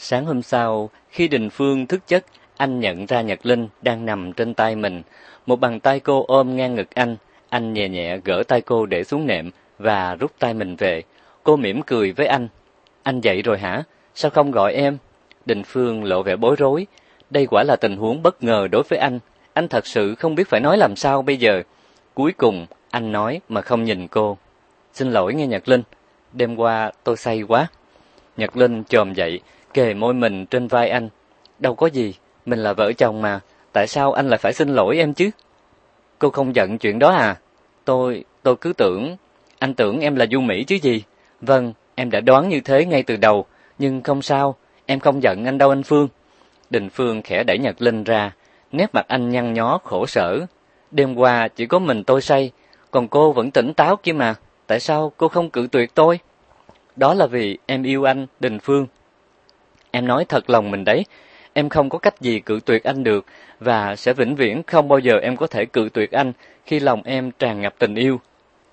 Sáng hôm sau, khi Đình Phương thức giấc, anh nhận ra Nhật Linh đang nằm trên tay mình. Một bàn tay cô ôm ngang ngực anh, anh nhẹ nhẹ gỡ tay cô để xuống nệm và rút tay mình về. Cô mỉm cười với anh. Anh dậy rồi hả? Sao không gọi em? Đình Phương lộ vẻ bối rối. Đây quả là tình huống bất ngờ đối với anh. Anh thật sự không biết phải nói làm sao bây giờ. Cuối cùng, anh nói mà không nhìn cô. Xin lỗi nghe Nhật Linh, đêm qua tôi say quá. Nhật Linh chồm dậy, kề môi mình trên vai anh. Đâu có gì, mình là vợ chồng mà, tại sao anh lại phải xin lỗi em chứ? Cô không giận chuyện đó à? Tôi, tôi cứ tưởng, anh tưởng em là Du Mỹ chứ gì? Vâng, em đã đoán như thế ngay từ đầu, nhưng không sao, em không giận anh đâu anh Phương. Đình Phương khẽ đẩy Nhật Linh ra, nét mặt anh nhăn nhó khổ sở. Đêm qua chỉ có mình tôi say, còn cô vẫn tỉnh táo kia mà, tại sao cô không cự tuyệt tôi? Đó là vì em yêu anh, Đình Phương. Em nói thật lòng mình đấy, em không có cách gì cự tuyệt anh được và sẽ vĩnh viễn không bao giờ em có thể cự tuyệt anh khi lòng em tràn ngập tình yêu.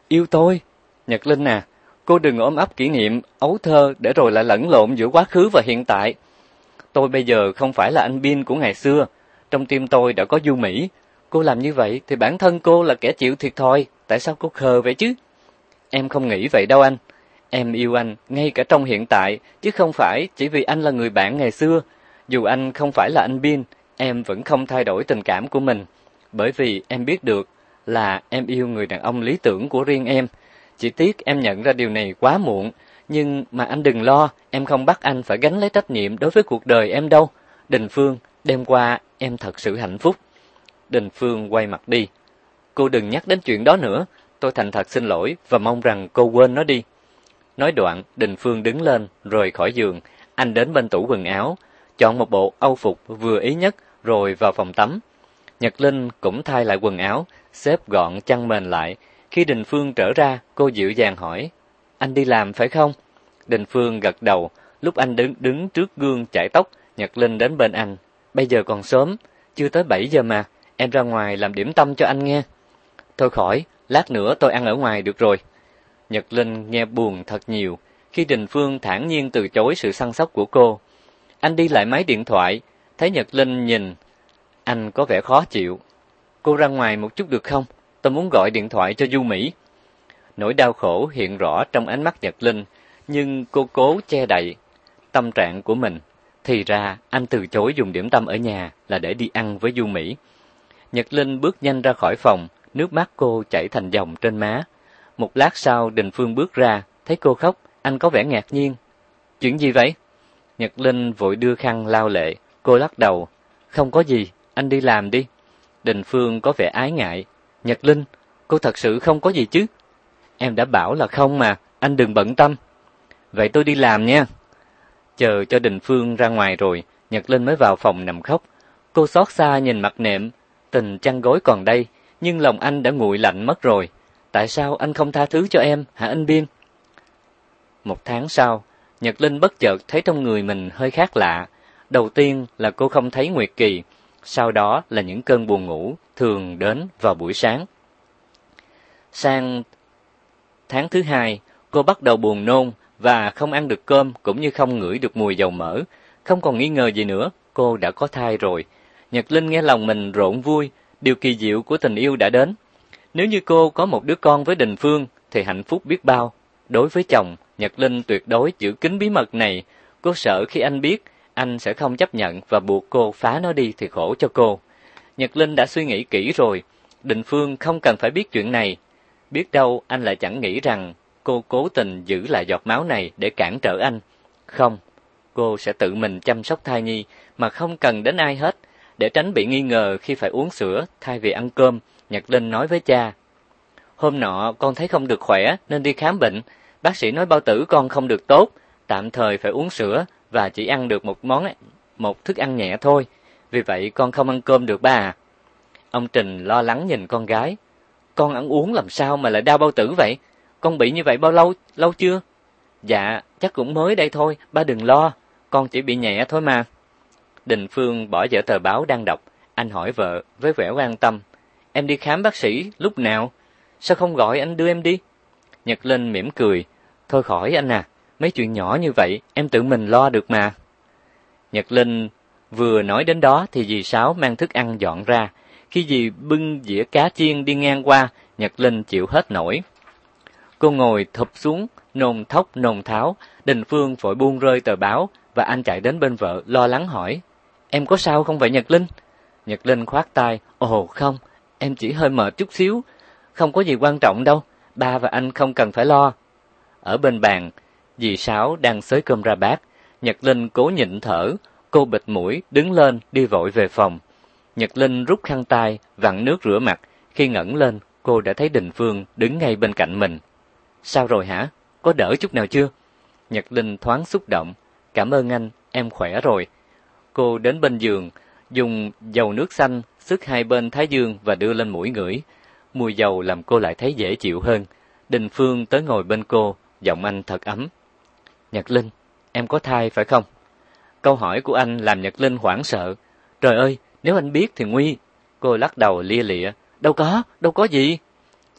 Yêu tôi? Nhật Linh à, cô đừng ôm ấp kỷ niệm ấu thơ để rồi lại lẫn lộn giữa quá khứ và hiện tại. Tôi bây giờ không phải là anh Bin của ngày xưa, trong tim tôi đã có Du Mỹ. Cô làm như vậy thì bản thân cô là kẻ chịu thiệt thòi, tại sao cô khờ vậy chứ? Em không nghĩ vậy đâu anh. Em yêu anh ngay cả trong hiện tại, chứ không phải chỉ vì anh là người bạn ngày xưa. Dù anh không phải là anh Bin, em vẫn không thay đổi tình cảm của mình. Bởi vì em biết được là em yêu người đàn ông lý tưởng của riêng em. Chỉ tiếc em nhận ra điều này quá muộn, nhưng mà anh đừng lo, em không bắt anh phải gánh lấy trách nhiệm đối với cuộc đời em đâu. Đình Phương, đêm qua em thật sự hạnh phúc. Đình Phương quay mặt đi. Cô đừng nhắc đến chuyện đó nữa, tôi thành thật xin lỗi và mong rằng cô quên nó đi. Nói đoạn, Đình Phương đứng lên, rồi khỏi giường, anh đến bên tủ quần áo, chọn một bộ âu phục vừa ý nhất, rồi vào phòng tắm. Nhật Linh cũng thay lại quần áo, xếp gọn chăn mền lại. Khi Đình Phương trở ra, cô dịu dàng hỏi, anh đi làm phải không? Đình Phương gật đầu, lúc anh đứng đứng trước gương chải tóc, Nhật Linh đến bên anh. Bây giờ còn sớm, chưa tới 7 giờ mà, em ra ngoài làm điểm tâm cho anh nghe. Thôi khỏi, lát nữa tôi ăn ở ngoài được rồi. Nhật Linh nghe buồn thật nhiều khi Đình Phương thản nhiên từ chối sự săn sóc của cô. Anh đi lại máy điện thoại, thấy Nhật Linh nhìn, anh có vẻ khó chịu. Cô ra ngoài một chút được không? Tôi muốn gọi điện thoại cho Du Mỹ. Nỗi đau khổ hiện rõ trong ánh mắt Nhật Linh, nhưng cô cố che đậy tâm trạng của mình. Thì ra anh từ chối dùng điểm tâm ở nhà là để đi ăn với Du Mỹ. Nhật Linh bước nhanh ra khỏi phòng, nước mắt cô chảy thành dòng trên má. Một lát sau Đình Phương bước ra, thấy cô khóc, anh có vẻ ngạc nhiên. Chuyện gì vậy? Nhật Linh vội đưa khăn lau lệ, cô lắc đầu. Không có gì, anh đi làm đi. Đình Phương có vẻ ái ngại. Nhật Linh, cô thật sự không có gì chứ? Em đã bảo là không mà, anh đừng bận tâm. Vậy tôi đi làm nha. Chờ cho Đình Phương ra ngoài rồi, Nhật Linh mới vào phòng nằm khóc. Cô xót xa nhìn mặt nệm, tình chăn gối còn đây, nhưng lòng anh đã nguội lạnh mất rồi. Tại sao anh không tha thứ cho em, hả anh Biên? Một tháng sau, Nhật Linh bất chợt thấy trong người mình hơi khác lạ. Đầu tiên là cô không thấy Nguyệt Kỳ, sau đó là những cơn buồn ngủ thường đến vào buổi sáng. Sang tháng thứ hai, cô bắt đầu buồn nôn và không ăn được cơm cũng như không ngửi được mùi dầu mỡ. Không còn nghi ngờ gì nữa, cô đã có thai rồi. Nhật Linh nghe lòng mình rộn vui, điều kỳ diệu của tình yêu đã đến. Nếu như cô có một đứa con với Đình Phương thì hạnh phúc biết bao. Đối với chồng, Nhật Linh tuyệt đối giữ kín bí mật này. Cô sợ khi anh biết, anh sẽ không chấp nhận và buộc cô phá nó đi thì khổ cho cô. Nhật Linh đã suy nghĩ kỹ rồi, Đình Phương không cần phải biết chuyện này. Biết đâu anh lại chẳng nghĩ rằng cô cố tình giữ lại giọt máu này để cản trở anh. Không, cô sẽ tự mình chăm sóc thai nhi mà không cần đến ai hết, để tránh bị nghi ngờ khi phải uống sữa thay vì ăn cơm. Nhật Linh nói với cha. Hôm nọ con thấy không được khỏe nên đi khám bệnh, bác sĩ nói bao tử con không được tốt, tạm thời phải uống sữa và chỉ ăn được một món một thức ăn nhẹ thôi. Vì vậy con không ăn cơm được ba à. Ông Trình lo lắng nhìn con gái. Con ăn uống làm sao mà lại đau bao tử vậy? Con bị như vậy bao lâu, lâu chưa? Dạ, chắc cũng mới đây thôi, ba đừng lo, con chỉ bị nhẹ thôi mà. Đình Phương bỏ dở tờ báo đang đọc, anh hỏi vợ với vẻ quan tâm. Em đi khám bác sĩ lúc nào? Sao không gọi anh đưa em đi? Nhật Linh mỉm cười. Thôi khỏi anh à, mấy chuyện nhỏ như vậy em tự mình lo được mà. Nhật Linh vừa nói đến đó thì dì Sáu mang thức ăn dọn ra. Khi dì bưng dĩa cá chiên đi ngang qua, Nhật Linh chịu hết nổi. Cô ngồi thụp xuống, nôn thốc nôn tháo, Đình Phương vội buông rơi tờ báo và anh chạy đến bên vợ lo lắng hỏi: "Em có sao không vậy Nhật Linh?" Nhật Linh khoát tay: "Ồ không, em chỉ hơi mệt chút xíu, không có gì quan trọng đâu, ba và anh không cần phải lo." Ở bên bàn, dì Sáu đang xới cơm ra bát, Nhật Linh cố nhịn thở, cô bịt mũi, đứng lên đi vội về phòng. Nhật Linh rút khăn tay, vặn nước rửa mặt, khi ngẩng lên, cô đã thấy Đình Phương đứng ngay bên cạnh mình. "Sao rồi hả? Có đỡ chút nào chưa?" Nhật Linh thoáng xúc động, "Cảm ơn anh, em khỏe rồi." Cô đến bên giường, dùng dầu nước xanh sức hai bên thái dương và đưa lên mũi ngửi. Mùi dầu làm cô lại thấy dễ chịu hơn. Đình Phương tới ngồi bên cô, giọng anh thật ấm. "Nhật Linh, em có thai phải không?" Câu hỏi của anh làm Nhật Linh hoảng sợ. "Trời ơi, nếu anh biết thì nguy." Cô lắc đầu lia lịa, "Đâu có, đâu có gì."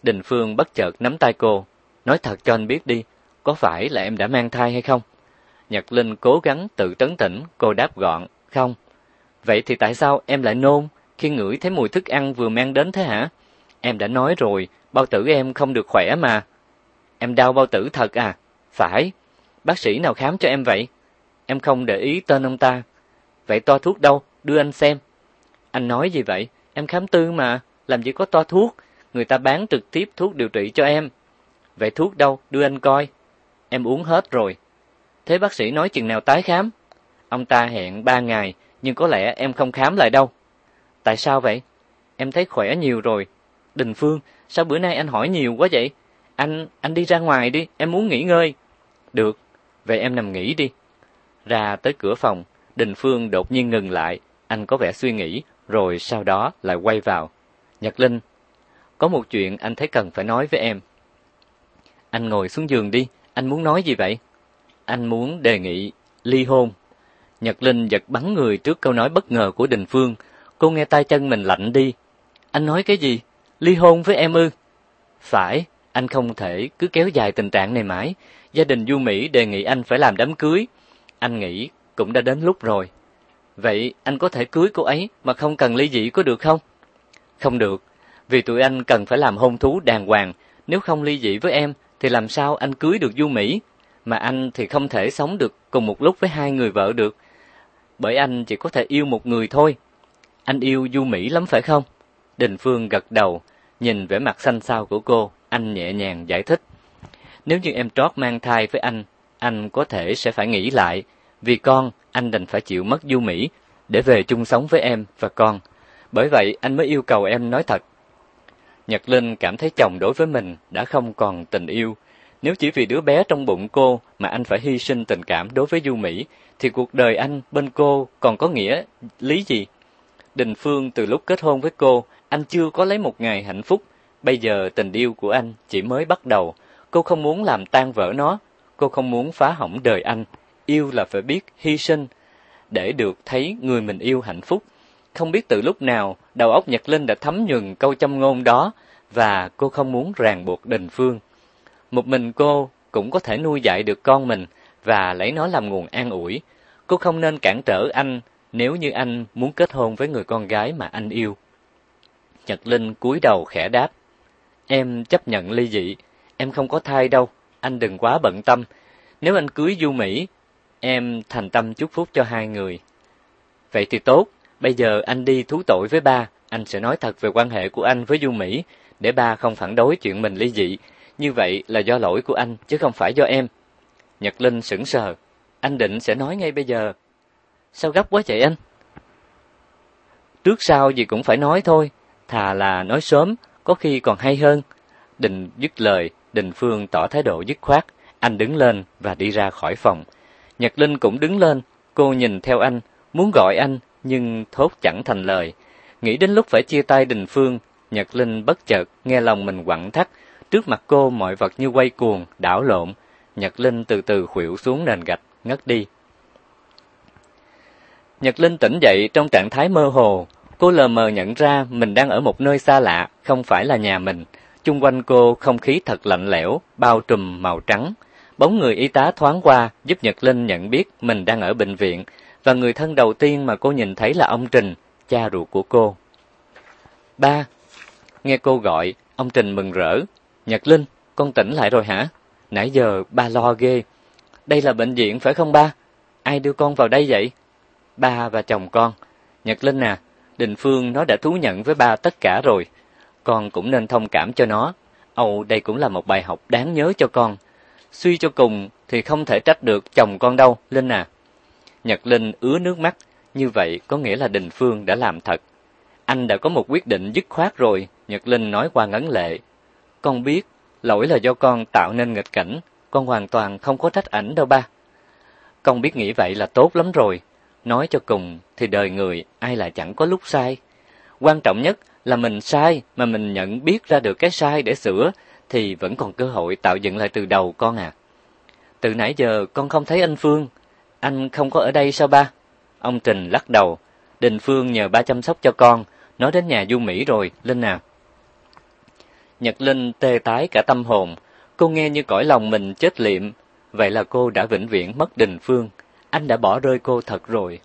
Đình Phương bất chợt nắm tay cô, "Nói thật cho anh biết đi, có phải là em đã mang thai hay không?" Nhật Linh cố gắng tự trấn tĩnh, cô đáp gọn, "Không." "Vậy thì tại sao em lại nôn khi ngửi thấy mùi thức ăn vừa mang đến thế hả?" "Em đã nói rồi, bao tử em không được khỏe mà." "Em đau bao tử thật à?" "Phải." "Bác sĩ nào khám cho em vậy?" "Em không để ý tên ông ta." "Vậy toa thuốc đâu, đưa anh xem." "Anh nói gì vậy? Em khám tư mà, làm gì có toa thuốc, người ta bán trực tiếp thuốc điều trị cho em." "Vậy thuốc đâu, đưa anh coi." "Em uống hết rồi." Thế bác sĩ nói chừng nào tái khám? Ông ta hẹn ba ngày, nhưng có lẽ em không khám lại đâu. Tại sao vậy? Em thấy khỏe nhiều rồi. Đình Phương, sao bữa nay anh hỏi nhiều quá vậy? Anh, anh đi ra ngoài đi, em muốn nghỉ ngơi. Được, vậy em nằm nghỉ đi. Ra tới cửa phòng, Đình Phương đột nhiên ngừng lại, anh có vẻ suy nghĩ, rồi sau đó lại quay vào. Nhật Linh, có một chuyện anh thấy cần phải nói với em. Anh ngồi xuống giường đi, anh muốn nói gì vậy? Anh muốn đề nghị ly hôn. Nhật Linh giật bắn người trước câu nói bất ngờ của Đình Phương. Cô nghe tay chân mình lạnh đi. Anh nói cái gì? Ly hôn với em ư? Phải, anh không thể cứ kéo dài tình trạng này mãi. Gia đình Du Mỹ đề nghị anh phải làm đám cưới. Anh nghĩ cũng đã đến lúc rồi. Vậy anh có thể cưới cô ấy mà không cần ly dị có được không? Không được, vì tụi anh cần phải làm hôn thú đàng hoàng. Nếu không ly dị với em thì làm sao anh cưới được Du Mỹ? mà anh thì không thể sống được cùng một lúc với hai người vợ được. Bởi anh chỉ có thể yêu một người thôi. Anh yêu Du Mỹ lắm phải không? Đình Phương gật đầu, nhìn vẻ mặt xanh xao của cô, anh nhẹ nhàng giải thích. Nếu như em trót mang thai với anh, anh có thể sẽ phải nghĩ lại, vì con, anh đành phải chịu mất Du Mỹ để về chung sống với em và con. Bởi vậy anh mới yêu cầu em nói thật. Nhật Linh cảm thấy chồng đối với mình đã không còn tình yêu, nếu chỉ vì đứa bé trong bụng cô mà anh phải hy sinh tình cảm đối với Du Mỹ, thì cuộc đời anh bên cô còn có nghĩa lý gì? Đình Phương từ lúc kết hôn với cô, anh chưa có lấy một ngày hạnh phúc. Bây giờ tình yêu của anh chỉ mới bắt đầu. Cô không muốn làm tan vỡ nó. Cô không muốn phá hỏng đời anh. Yêu là phải biết hy sinh để được thấy người mình yêu hạnh phúc. Không biết từ lúc nào, đầu óc Nhật Linh đã thấm nhuần câu châm ngôn đó và cô không muốn ràng buộc Đình Phương. Một mình cô cũng có thể nuôi dạy được con mình và lấy nó làm nguồn an ủi. Cô không nên cản trở anh nếu như anh muốn kết hôn với người con gái mà anh yêu. Nhật Linh cúi đầu khẽ đáp. Em chấp nhận ly dị, em không có thai đâu, anh đừng quá bận tâm. Nếu anh cưới Du Mỹ, em thành tâm chúc phúc cho hai người. Vậy thì tốt, bây giờ anh đi thú tội với ba, anh sẽ nói thật về quan hệ của anh với Du Mỹ, để ba không phản đối chuyện mình ly dị, như vậy là do lỗi của anh chứ không phải do em. Nhật Linh sững sờ, anh định sẽ nói ngay bây giờ. Sao gấp quá vậy anh? Trước sau gì cũng phải nói thôi, thà là nói sớm, có khi còn hay hơn. Đình dứt lời, Đình Phương tỏ thái độ dứt khoát, anh đứng lên và đi ra khỏi phòng. Nhật Linh cũng đứng lên, cô nhìn theo anh, muốn gọi anh nhưng thốt chẳng thành lời. Nghĩ đến lúc phải chia tay Đình Phương, Nhật Linh bất chợt nghe lòng mình quặn thắt, Trước mặt cô mọi vật như quay cuồng, đảo lộn. Nhật Linh từ từ khuỵu xuống nền gạch, ngất đi. Nhật Linh tỉnh dậy trong trạng thái mơ hồ. Cô lờ mờ nhận ra mình đang ở một nơi xa lạ, không phải là nhà mình. Chung quanh cô không khí thật lạnh lẽo, bao trùm màu trắng. Bóng người y tá thoáng qua giúp Nhật Linh nhận biết mình đang ở bệnh viện và người thân đầu tiên mà cô nhìn thấy là ông Trình, cha ruột của cô. Ba, nghe cô gọi, ông Trình mừng rỡ. Nhật Linh, con tỉnh lại rồi hả? Nãy giờ ba lo ghê. Đây là bệnh viện phải không ba? Ai đưa con vào đây vậy? Ba và chồng con. Nhật Linh à, Đình Phương nó đã thú nhận với ba tất cả rồi. Con cũng nên thông cảm cho nó. Âu, đây cũng là một bài học đáng nhớ cho con. Suy cho cùng thì không thể trách được chồng con đâu, Linh à. Nhật Linh ứa nước mắt, như vậy có nghĩa là Đình Phương đã làm thật. Anh đã có một quyết định dứt khoát rồi, Nhật Linh nói qua ngấn lệ. Con biết, lỗi là do con tạo nên nghịch cảnh, con hoàn toàn không có trách ảnh đâu ba. Con biết nghĩ vậy là tốt lắm rồi, nói cho cùng thì đời người ai lại chẳng có lúc sai. Quan trọng nhất là mình sai mà mình nhận biết ra được cái sai để sửa thì vẫn còn cơ hội tạo dựng lại từ đầu con à. Từ nãy giờ con không thấy anh Phương, anh không có ở đây sao ba? Ông Trình lắc đầu, Đình Phương nhờ ba chăm sóc cho con, nó đến nhà Du Mỹ rồi, Linh nào. Nhật Linh tê tái cả tâm hồn, cô nghe như cõi lòng mình chết liệm, vậy là cô đã vĩnh viễn mất Đình Phương, anh đã bỏ rơi cô thật rồi.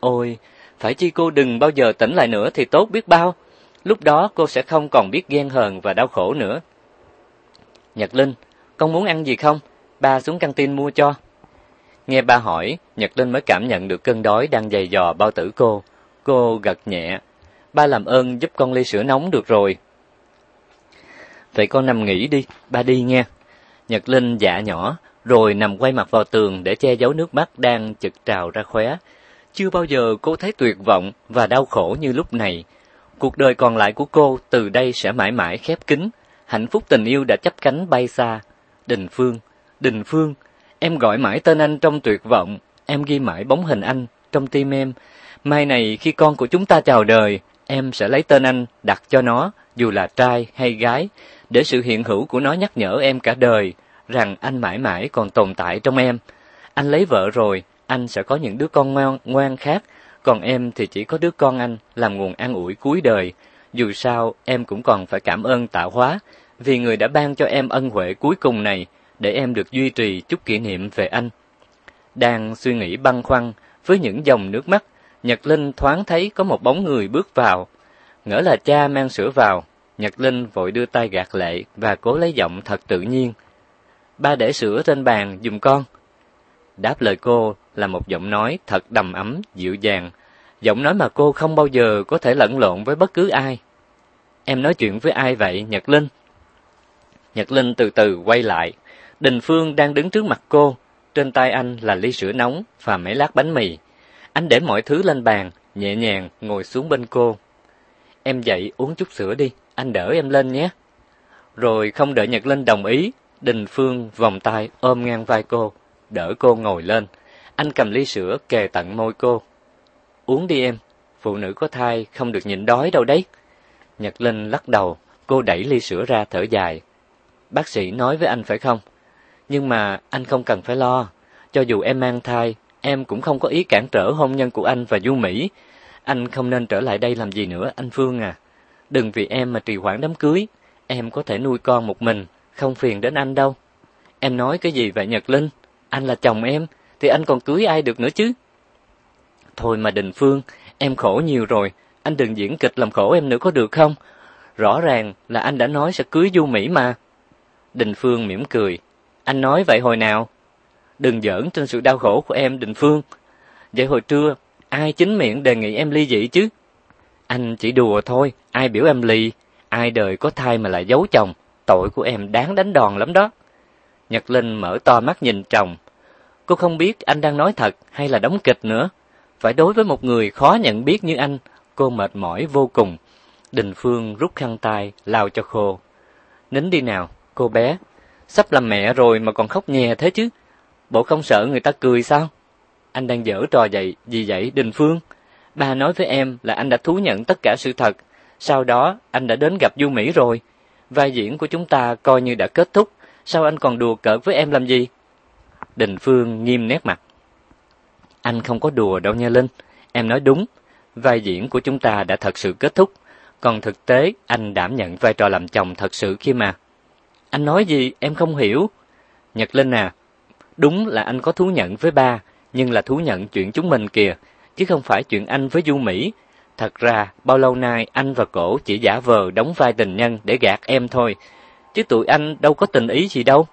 Ôi, phải chi cô đừng bao giờ tỉnh lại nữa thì tốt biết bao, lúc đó cô sẽ không còn biết ghen hờn và đau khổ nữa. Nhật Linh, con muốn ăn gì không? Ba xuống căng tin mua cho. Nghe ba hỏi, Nhật Linh mới cảm nhận được cơn đói đang dày dò bao tử cô. Cô gật nhẹ. Ba làm ơn giúp con ly sữa nóng được rồi. Vậy con nằm nghỉ đi, ba đi nghe. Nhật Linh dạ nhỏ, rồi nằm quay mặt vào tường để che giấu nước mắt đang chực trào ra khóe. Chưa bao giờ cô thấy tuyệt vọng và đau khổ như lúc này. Cuộc đời còn lại của cô từ đây sẽ mãi mãi khép kín, hạnh phúc tình yêu đã chấp cánh bay xa. Đình Phương, Đình Phương, em gọi mãi tên anh trong tuyệt vọng, em ghi mãi bóng hình anh trong tim em. Mai này khi con của chúng ta chào đời, em sẽ lấy tên anh đặt cho nó, dù là trai hay gái, để sự hiện hữu của nó nhắc nhở em cả đời rằng anh mãi mãi còn tồn tại trong em. Anh lấy vợ rồi, anh sẽ có những đứa con ngoan, ngoan khác, còn em thì chỉ có đứa con anh làm nguồn an ủi cuối đời. Dù sao, em cũng còn phải cảm ơn tạo hóa, vì người đã ban cho em ân huệ cuối cùng này, để em được duy trì chút kỷ niệm về anh. Đang suy nghĩ băn khoăn, với những dòng nước mắt, Nhật Linh thoáng thấy có một bóng người bước vào. Ngỡ là cha mang sữa vào, Nhật Linh vội đưa tay gạt lệ và cố lấy giọng thật tự nhiên. Ba để sữa trên bàn dùm con. Đáp lời cô là một giọng nói thật đầm ấm, dịu dàng. Giọng nói mà cô không bao giờ có thể lẫn lộn với bất cứ ai. Em nói chuyện với ai vậy, Nhật Linh? Nhật Linh từ từ quay lại. Đình Phương đang đứng trước mặt cô. Trên tay anh là ly sữa nóng và mấy lát bánh mì. Anh để mọi thứ lên bàn, nhẹ nhàng ngồi xuống bên cô. Em dậy uống chút sữa đi, anh đỡ em lên nhé. Rồi không đợi Nhật Linh đồng ý, Đình Phương vòng tay ôm ngang vai cô, đỡ cô ngồi lên. Anh cầm ly sữa kề tận môi cô. Uống đi em, phụ nữ có thai không được nhịn đói đâu đấy. Nhật Linh lắc đầu, cô đẩy ly sữa ra thở dài. Bác sĩ nói với anh phải không? Nhưng mà anh không cần phải lo, cho dù em mang thai, em cũng không có ý cản trở hôn nhân của anh và Du Mỹ. Anh không nên trở lại đây làm gì nữa, anh Phương à. Đừng vì em mà trì hoãn đám cưới, em có thể nuôi con một mình, không phiền đến anh đâu. Em nói cái gì vậy Nhật Linh? Anh là chồng em, thì anh còn cưới ai được nữa chứ? Thôi mà Đình Phương, em khổ nhiều rồi, anh đừng diễn kịch làm khổ em nữa có được không? Rõ ràng là anh đã nói sẽ cưới Du Mỹ mà. Đình Phương mỉm cười, anh nói vậy hồi nào? Đừng giỡn trên sự đau khổ của em Đình Phương. Vậy hồi trưa, ai chính miệng đề nghị em ly dị chứ? Anh chỉ đùa thôi, ai biểu em ly, ai đời có thai mà lại giấu chồng, tội của em đáng đánh đòn lắm đó. Nhật Linh mở to mắt nhìn chồng. Cô không biết anh đang nói thật hay là đóng kịch nữa. Phải đối với một người khó nhận biết như anh, cô mệt mỏi vô cùng. Đình Phương rút khăn tay, lau cho khô. Nín đi nào, cô bé. Sắp làm mẹ rồi mà còn khóc nhè thế chứ. Bộ không sợ người ta cười sao? Anh đang dở trò vậy, gì vậy Đình Phương? Ba nói với em là anh đã thú nhận tất cả sự thật. Sau đó, anh đã đến gặp Du Mỹ rồi. Vai diễn của chúng ta coi như đã kết thúc. Sao anh còn đùa cợt với em làm gì? Đình Phương nghiêm nét mặt. Anh không có đùa đâu nha Linh. Em nói đúng. Vai diễn của chúng ta đã thật sự kết thúc. Còn thực tế, anh đảm nhận vai trò làm chồng thật sự khi mà. Anh nói gì em không hiểu. Nhật Linh à, đúng là anh có thú nhận với ba, nhưng là thú nhận chuyện chúng mình kìa, chứ không phải chuyện anh với Du Mỹ. Thật ra, bao lâu nay anh và cổ chỉ giả vờ đóng vai tình nhân để gạt em thôi, chứ tụi anh đâu có tình ý gì đâu.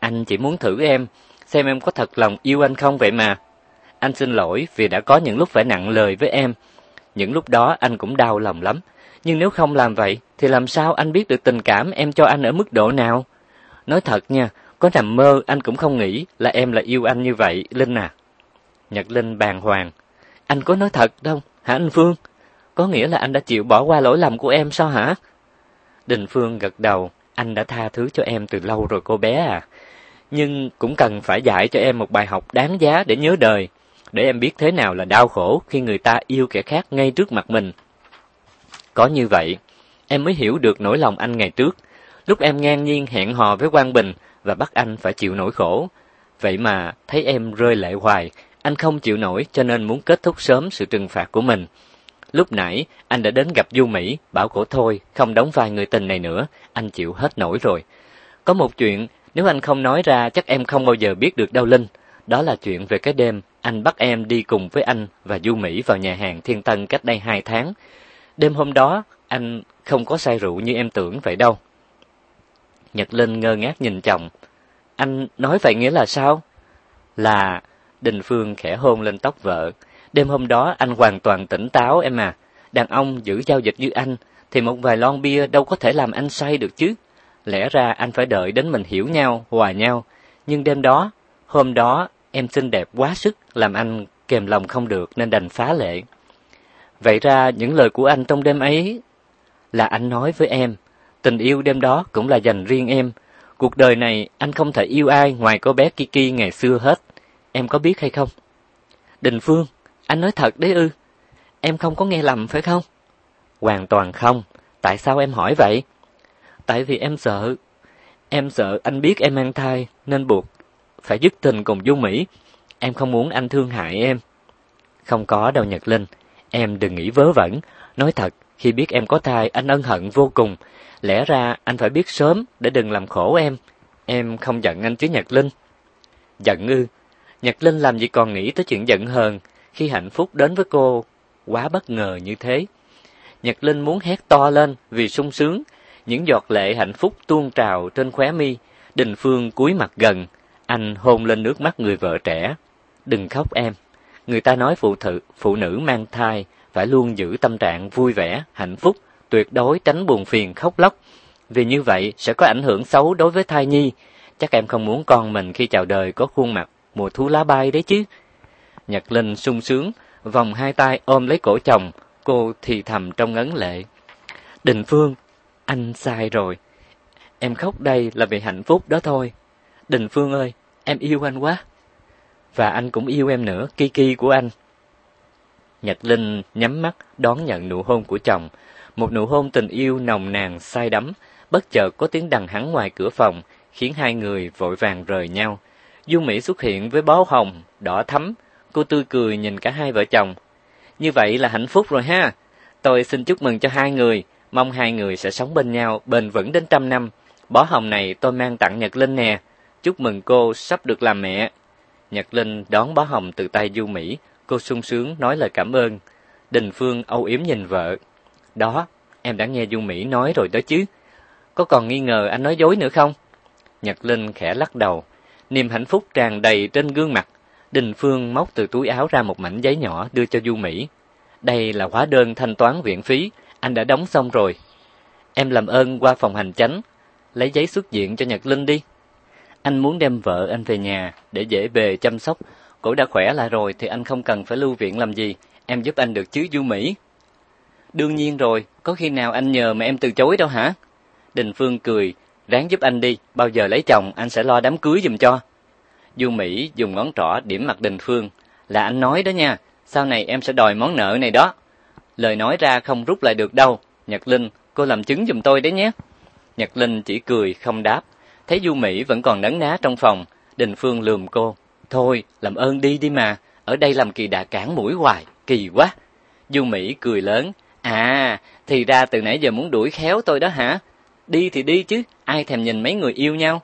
Anh chỉ muốn thử em, xem em có thật lòng yêu anh không vậy mà. Anh xin lỗi vì đã có những lúc phải nặng lời với em. Những lúc đó anh cũng đau lòng lắm. Nhưng nếu không làm vậy, thì làm sao anh biết được tình cảm em cho anh ở mức độ nào? Nói thật nha, có nằm mơ anh cũng không nghĩ là em là yêu anh như vậy, Linh à. Nhật Linh bàng hoàng. Anh có nói thật đâu, hả anh Phương? Có nghĩa là anh đã chịu bỏ qua lỗi lầm của em sao hả? Đình Phương gật đầu, anh đã tha thứ cho em từ lâu rồi cô bé à. Nhưng cũng cần phải dạy cho em một bài học đáng giá để nhớ đời, để em biết thế nào là đau khổ khi người ta yêu kẻ khác ngay trước mặt mình. Có như vậy, em mới hiểu được nỗi lòng anh ngày trước, lúc em ngang nhiên hẹn hò với Quang Bình và bắt anh phải chịu nỗi khổ. Vậy mà thấy em rơi lệ hoài, anh không chịu nổi cho nên muốn kết thúc sớm sự trừng phạt của mình. Lúc nãy anh đã đến gặp Du Mỹ, bảo cổ thôi, không đóng vai người tình này nữa, anh chịu hết nổi rồi. Có một chuyện, nếu anh không nói ra chắc em không bao giờ biết được đâu Linh. Đó là chuyện về cái đêm anh bắt em đi cùng với anh và Du Mỹ vào nhà hàng Thiên Tân cách đây hai tháng. Đêm hôm đó, anh không có say rượu như em tưởng vậy đâu. Nhật Linh ngơ ngác nhìn chồng. Anh nói vậy nghĩa là sao? Là Đình Phương khẽ hôn lên tóc vợ. Đêm hôm đó anh hoàn toàn tỉnh táo em à. Đàn ông giữ giao dịch như anh thì một vài lon bia đâu có thể làm anh say được chứ. Lẽ ra anh phải đợi đến mình hiểu nhau, hòa nhau. Nhưng đêm đó, hôm đó em xinh đẹp quá sức làm anh kềm lòng không được nên đành phá lệ. Vậy ra những lời của anh trong đêm ấy là anh nói với em, tình yêu đêm đó cũng là dành riêng em. Cuộc đời này anh không thể yêu ai ngoài cô bé Kiki ngày xưa hết. Em có biết hay không? Đình Phương, anh nói thật đấy ư? Em không có nghe lầm phải không? Hoàn toàn không. Tại sao em hỏi vậy? Tại vì em sợ. Em sợ anh biết em mang thai nên buộc phải dứt tình cùng Du Mỹ. Em không muốn anh thương hại em. Không có đâu Nhật Linh. Em đừng nghĩ vớ vẩn. Nói thật, khi biết em có thai, anh ân hận vô cùng. Lẽ ra anh phải biết sớm để đừng làm khổ em. Em không giận anh chứ Nhật Linh. Giận ư? Nhật Linh làm gì còn nghĩ tới chuyện giận hờn khi hạnh phúc đến với cô quá bất ngờ như thế. Nhật Linh muốn hét to lên vì sung sướng, những giọt lệ hạnh phúc tuôn trào trên khóe mi. Đình Phương cúi mặt gần, anh hôn lên nước mắt người vợ trẻ. Đừng khóc em. Người ta nói phụ thự, phụ nữ mang thai phải luôn giữ tâm trạng vui vẻ, hạnh phúc, tuyệt đối tránh buồn phiền khóc lóc. Vì như vậy sẽ có ảnh hưởng xấu đối với thai nhi. Chắc em không muốn con mình khi chào đời có khuôn mặt mùa thu lá bay đấy chứ. Nhật Linh sung sướng, vòng hai tay ôm lấy cổ chồng, cô thì thầm trong ngấn lệ. Đình Phương, anh sai rồi. Em khóc đây là vì hạnh phúc đó thôi. Đình Phương ơi, em yêu anh quá. Và anh cũng yêu em nữa, Kiki của anh. Nhật Linh nhắm mắt đón nhận nụ hôn của chồng, một nụ hôn tình yêu nồng nàn say đắm, bất chợt có tiếng đằng hắn ngoài cửa phòng, khiến hai người vội vàng rời nhau. Du Mỹ xuất hiện với bó hồng, đỏ thắm, cô tươi cười nhìn cả hai vợ chồng. Như vậy là hạnh phúc rồi ha. Tôi xin chúc mừng cho hai người, mong hai người sẽ sống bên nhau bền vững đến trăm năm. Bó hồng này tôi mang tặng Nhật Linh nè. Chúc mừng cô sắp được làm mẹ. Nhật Linh đón bó hồng từ tay Du Mỹ, cô sung sướng nói lời cảm ơn. Đình Phương âu yếm nhìn vợ. Đó, em đã nghe Du Mỹ nói rồi đó chứ. Có còn nghi ngờ anh nói dối nữa không? Nhật Linh khẽ lắc đầu. Niềm hạnh phúc tràn đầy trên gương mặt. Đình Phương móc từ túi áo ra một mảnh giấy nhỏ đưa cho Du Mỹ. Đây là hóa đơn thanh toán viện phí, anh đã đóng xong rồi. Em làm ơn qua phòng hành chánh, lấy giấy xuất viện cho Nhật Linh đi. Anh muốn đem vợ anh về nhà để dễ bề chăm sóc. Cổ đã khỏe lại rồi thì anh không cần phải lưu viện làm gì. Em giúp anh được chứ Du Mỹ. Đương nhiên rồi, có khi nào anh nhờ mà em từ chối đâu hả? Đình Phương cười, ráng giúp anh đi, bao giờ lấy chồng anh sẽ lo đám cưới giùm cho. Du Mỹ dùng ngón trỏ điểm mặt Đình Phương, là anh nói đó nha, sau này em sẽ đòi món nợ này đó. Lời nói ra không rút lại được đâu, Nhật Linh, cô làm chứng giùm tôi đấy nhé. Nhật Linh chỉ cười không đáp, thấy Du Mỹ vẫn còn nấn ná trong phòng, Đình Phương lườm cô, thôi, làm ơn đi đi mà, ở đây làm kỳ đà cản mũi hoài, kỳ quá. Du Mỹ cười lớn, à, thì ra từ nãy giờ muốn đuổi khéo tôi đó hả? Đi thì đi chứ, ai thèm nhìn mấy người yêu nhau.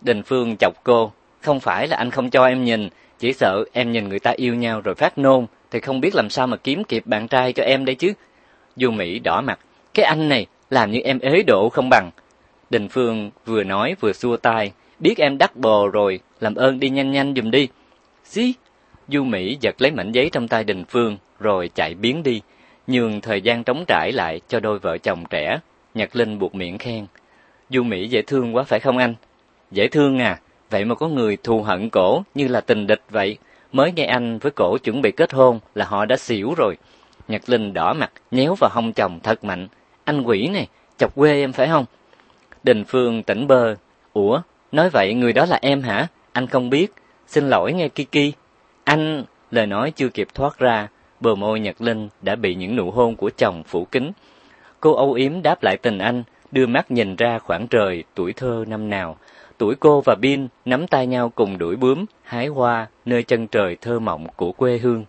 Đình Phương chọc cô, không phải là anh không cho em nhìn, Chỉ sợ em nhìn người ta yêu nhau rồi phát nôn, thì không biết làm sao mà kiếm kịp bạn trai cho em đây chứ. Du Mỹ đỏ mặt, cái anh này làm như em ế độ không bằng. Đình Phương vừa nói vừa xua tay, biết em đắc bồ rồi, làm ơn đi nhanh nhanh dùm đi. Xí! Du Mỹ giật lấy mảnh giấy trong tay Đình Phương, rồi chạy biến đi, nhường thời gian trống trải lại cho đôi vợ chồng trẻ. Nhật Linh buộc miệng khen. Du Mỹ dễ thương quá phải không anh? Dễ thương à, vậy mà có người thù hận cổ như là tình địch vậy. Mới nghe anh với cổ chuẩn bị kết hôn là họ đã xỉu rồi. Nhật Linh đỏ mặt, nhéo vào hông chồng thật mạnh. Anh quỷ này, chọc quê em phải không? Đình Phương tỉnh bơ. Ủa, nói vậy người đó là em hả? Anh không biết. Xin lỗi nghe Kiki. Anh, lời nói chưa kịp thoát ra, bờ môi Nhật Linh đã bị những nụ hôn của chồng phủ kín. Cô âu yếm đáp lại tình anh, đưa mắt nhìn ra khoảng trời tuổi thơ năm nào. Tuổi cô và Bin nắm tay nhau cùng đuổi bướm, hái hoa nơi chân trời thơ mộng của quê hương.